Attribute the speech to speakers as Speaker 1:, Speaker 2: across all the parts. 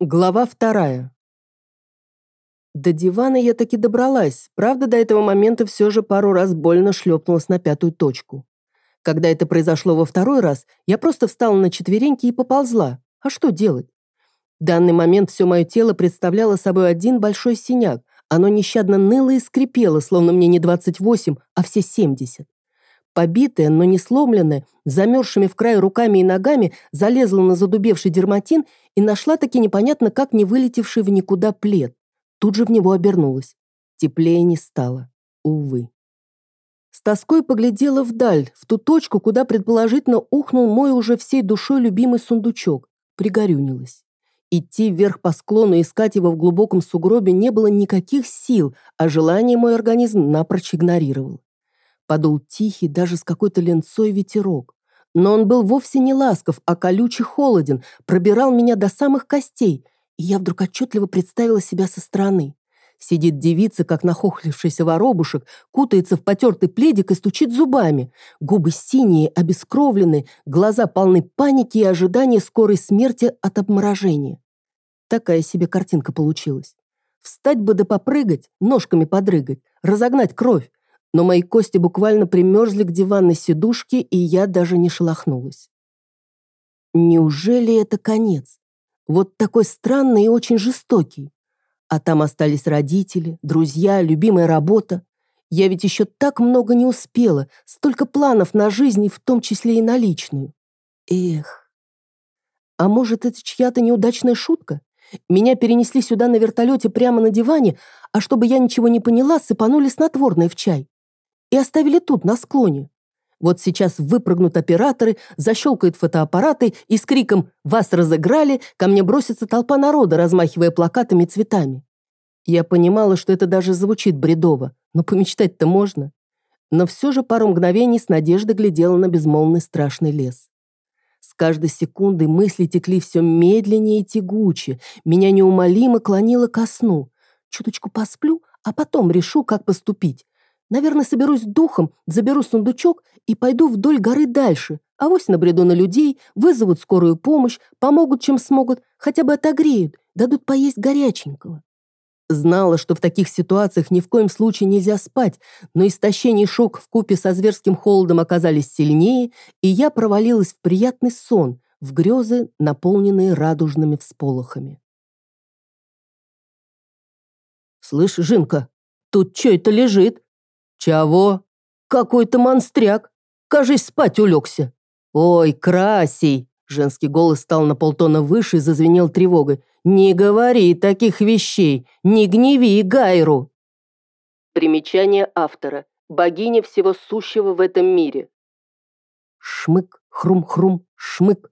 Speaker 1: Глава вторая. До дивана я таки добралась, правда, до этого момента все же пару раз больно шлепнулась на пятую точку. Когда это произошло во второй раз, я просто встала на четвереньки и поползла. А что делать? В данный момент все мое тело представляло собой один большой синяк. Оно нещадно ныло и скрипело, словно мне не 28, а все 70. Побитая, но не сломленная, замерзшими в край руками и ногами, залезла на задубевший дерматин и нашла таки непонятно как не вылетевший в никуда плед. Тут же в него обернулась. Теплее не стало. Увы. С тоской поглядела вдаль, в ту точку, куда предположительно ухнул мой уже всей душой любимый сундучок. Пригорюнилась. Идти вверх по склону искать его в глубоком сугробе не было никаких сил, а желание мой организм напрочь игнорировал. Подул тихий, даже с какой-то ленцой ветерок. Но он был вовсе не ласков, а колючий холоден, пробирал меня до самых костей, и я вдруг отчетливо представила себя со стороны. Сидит девица, как нахохлившийся воробушек, кутается в потертый пледик и стучит зубами. Губы синие, обескровленные, глаза полны паники и ожидания скорой смерти от обморожения. Такая себе картинка получилась. Встать бы да попрыгать, ножками подрыгать, разогнать кровь, но мои кости буквально примерзли к диванной сидушке, и я даже не шелохнулась. Неужели это конец? Вот такой странный и очень жестокий. А там остались родители, друзья, любимая работа. Я ведь еще так много не успела, столько планов на жизнь, в том числе и на личную. Эх. А может, это чья-то неудачная шутка? Меня перенесли сюда на вертолете прямо на диване, а чтобы я ничего не поняла, сыпанули снотворное в чай и оставили тут, на склоне. Вот сейчас выпрыгнут операторы, защелкают фотоаппараты и с криком «Вас разыграли!» ко мне бросится толпа народа, размахивая плакатами и цветами. Я понимала, что это даже звучит бредово, но помечтать-то можно. Но все же пару мгновений с надеждой глядела на безмолвный страшный лес. С каждой секундой мысли текли все медленнее и тягуче, меня неумолимо клонило ко сну. Чуточку посплю, а потом решу, как поступить. Наверное, соберусь духом, заберу сундучок и пойду вдоль горы дальше. Авось набреду на людей, вызовут скорую помощь, помогут, чем смогут, хотя бы отогреют, дадут поесть горяченького. Знала, что в таких ситуациях ни в коем случае нельзя спать, но истощение и шок в купе со зверским холодом оказались сильнее, и я провалилась в приятный сон, в грезы, наполненные радужными всполохами. «Слышь, Жинка, тут что это лежит?» «Чего?» «Какой-то монстряк. Кажись, спать улегся». «Ой, Красий!» Женский голос стал на полтона выше и зазвенел тревогой. «Не говори таких вещей! Не гневи Гайру!» Примечание автора. Богиня всего сущего в этом мире. Шмык, хрум-хрум, шмык.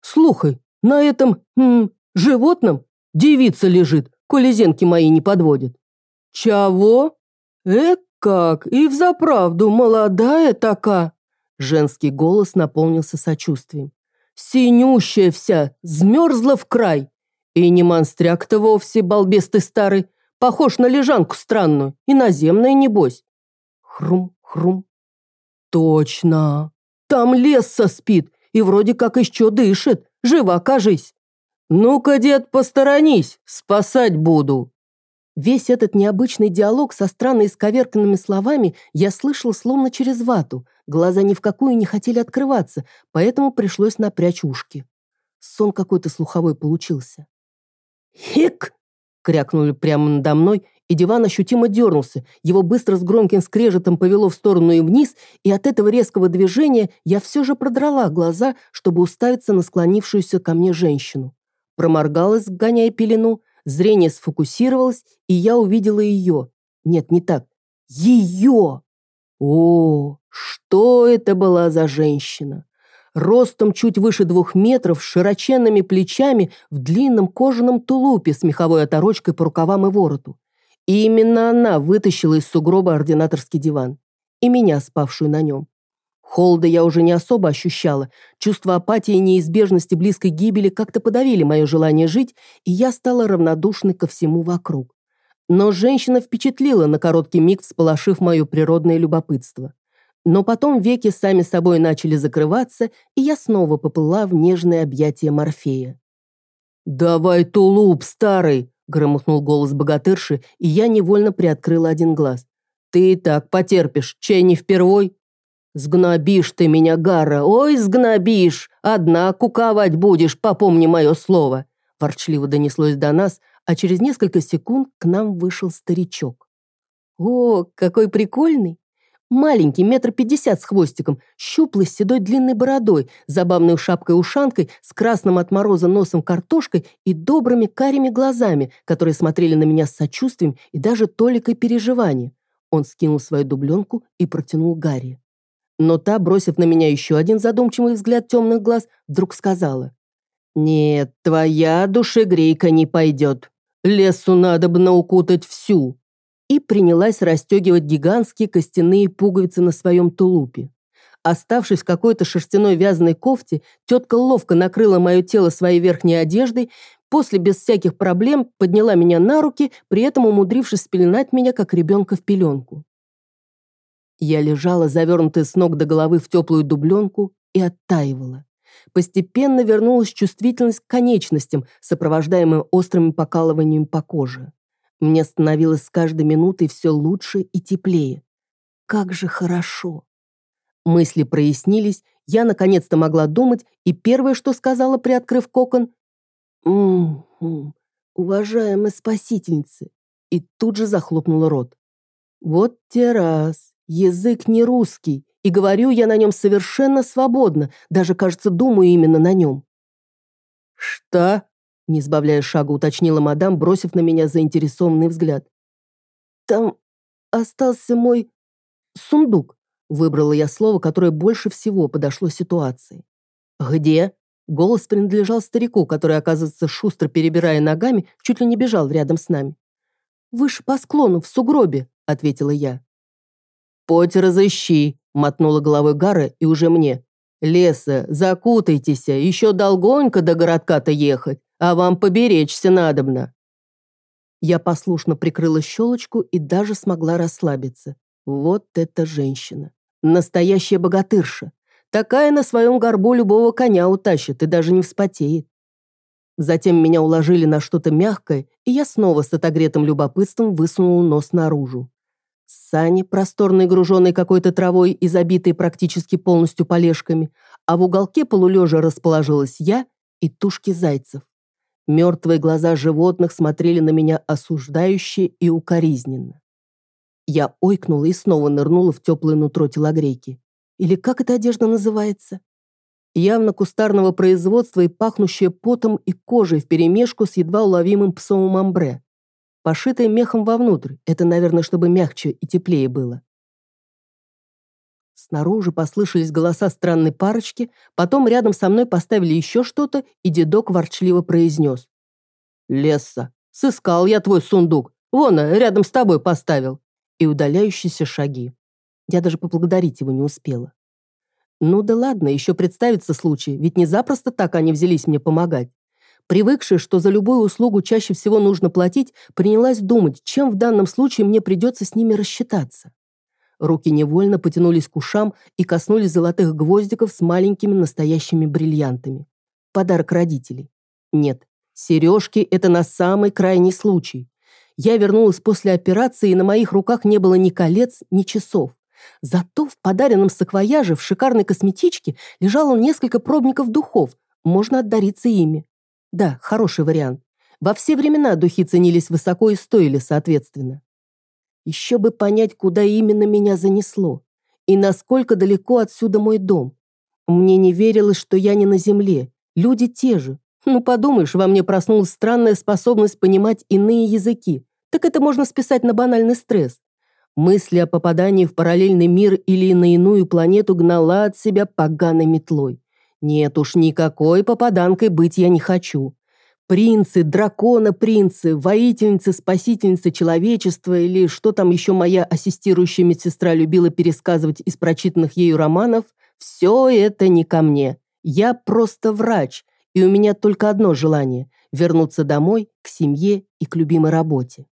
Speaker 1: Слухай, на этом м, животном девица лежит, коли зенки мои не подводят. Чего? Эк, «Как? И взаправду молодая така!» Женский голос наполнился сочувствием. «Синющая вся, змерзла в край! И не монстряк-то вовсе, балбес ты старый, похож на лежанку странную, иноземная небось!» Хрум-хрум. «Точно! Там леса спит, и вроде как еще дышит, жива кажись!» «Ну-ка, дед, посторонись, спасать буду!» Весь этот необычный диалог со странно исковерканными словами я слышал словно через вату. Глаза ни в какую не хотели открываться, поэтому пришлось напрячь ушки. Сон какой-то слуховой получился. «Хик!» — крякнули прямо надо мной, и диван ощутимо дернулся. Его быстро с громким скрежетом повело в сторону и вниз, и от этого резкого движения я все же продрала глаза, чтобы уставиться на склонившуюся ко мне женщину. Проморгалась, гоняя пелену, Зрение сфокусировалось, и я увидела ее. Нет, не так. Ее! О, что это была за женщина! Ростом чуть выше двух метров, с широченными плечами, в длинном кожаном тулупе с меховой оторочкой по рукавам и вороту. И именно она вытащила из сугроба ординаторский диван. И меня, спавшую на нем. Холода я уже не особо ощущала. Чувство апатии и неизбежности близкой гибели как-то подавили мое желание жить, и я стала равнодушной ко всему вокруг. Но женщина впечатлила на короткий миг, всполошив мое природное любопытство. Но потом веки сами собой начали закрываться, и я снова поплыла в нежное объятие Морфея. «Давай тулуп, старый!» – громыхнул голос богатырши, и я невольно приоткрыла один глаз. «Ты и так потерпишь, чай не впервой?» «Сгнобишь ты меня, Гара, ой, сгнобишь! Одна куковать будешь, попомни мое слово!» Ворчливо донеслось до нас, а через несколько секунд к нам вышел старичок. «О, какой прикольный! Маленький, метр пятьдесят с хвостиком, щуплый, с седой длинной бородой, забавной шапкой-ушанкой, с красным от мороза носом картошкой и добрыми карими глазами, которые смотрели на меня с сочувствием и даже толикой переживания. Он скинул свою дубленку и протянул Гарри. Но та, бросив на меня еще один задумчивый взгляд темных глаз, вдруг сказала. «Нет, твоя душегрейка не пойдет. Лесу надо бы наукутать всю и принялась расстегивать гигантские костяные пуговицы на своем тулупе. Оставшись в какой-то шерстяной вязаной кофте, тетка ловко накрыла мое тело своей верхней одеждой, после без всяких проблем подняла меня на руки, при этом умудрившись спеленать меня, как ребенка в пеленку. Я лежала, завернутая с ног до головы в теплую дубленку, и оттаивала. Постепенно вернулась чувствительность к конечностям, сопровождаемая острыми покалываниями по коже. Мне становилось с каждой минутой все лучше и теплее. Как же хорошо. Мысли прояснились, я наконец-то могла думать, и первое, что сказала, приоткрыв кокон, «М-м, уважаемая спасительница», и тут же захлопнула рот. Вот те раз, язык не русский, и говорю я на нем совершенно свободно, даже, кажется, думаю именно на нем. «Что?» Не сбавляя шага, уточнила мадам, бросив на меня заинтересованный взгляд. «Там остался мой сундук», выбрала я слово, которое больше всего подошло ситуации. «Где?» Голос принадлежал старику, который, оказывается, шустро перебирая ногами, чуть ли не бежал рядом с нами. «Выше по склону, в сугробе», — ответила я. «Поть разыщи», — мотнула головой Гара и уже мне. «Леса, закутайтесь, еще долгонько до городка-то ехать а вам поберечься надобно». Я послушно прикрыла щелочку и даже смогла расслабиться. Вот эта женщина. Настоящая богатырша. Такая на своем горбу любого коня утащит и даже не вспотеет. Затем меня уложили на что-то мягкое, и я снова с отогретым любопытством высунул нос наружу. Сани, просторные, груженные какой-то травой и забитые практически полностью полежками, а в уголке полулежа расположилась я и тушки зайцев. Мертвые глаза животных смотрели на меня осуждающе и укоризненно. Я ойкнула и снова нырнула в теплое нутро телогрейки. Или как эта одежда называется? Явно кустарного производства и пахнущая потом и кожей вперемешку с едва уловимым псовым амбре. Пошитая мехом вовнутрь, это, наверное, чтобы мягче и теплее было. Снаружи послышались голоса странной парочки, потом рядом со мной поставили еще что-то, и дедок ворчливо произнес. «Лесса, сыскал я твой сундук. Вон, рядом с тобой поставил». И удаляющиеся шаги. Я даже поблагодарить его не успела. Ну да ладно, еще представится случай, ведь не запросто так они взялись мне помогать. Привыкшая, что за любую услугу чаще всего нужно платить, принялась думать, чем в данном случае мне придется с ними рассчитаться. Руки невольно потянулись к ушам и коснулись золотых гвоздиков с маленькими настоящими бриллиантами. Подарок родителей. Нет, сережки – это на самый крайний случай. Я вернулась после операции, и на моих руках не было ни колец, ни часов. Зато в подаренном саквояже в шикарной косметичке лежало несколько пробников духов. Можно отдариться ими. Да, хороший вариант. Во все времена духи ценились высоко и стоили соответственно. Еще бы понять, куда именно меня занесло. И насколько далеко отсюда мой дом. Мне не верилось, что я не на земле. Люди те же. Ну, подумаешь, во мне проснулась странная способность понимать иные языки. Так это можно списать на банальный стресс. Мысли о попадании в параллельный мир или на иную планету гнала от себя поганой метлой. Нет уж, никакой попаданкой быть я не хочу. Принцы, дракона-принцы, воительницы-спасительницы человечества или что там еще моя ассистирующая медсестра любила пересказывать из прочитанных ею романов, все это не ко мне. Я просто врач, и у меня только одно желание – вернуться домой, к семье и к любимой работе.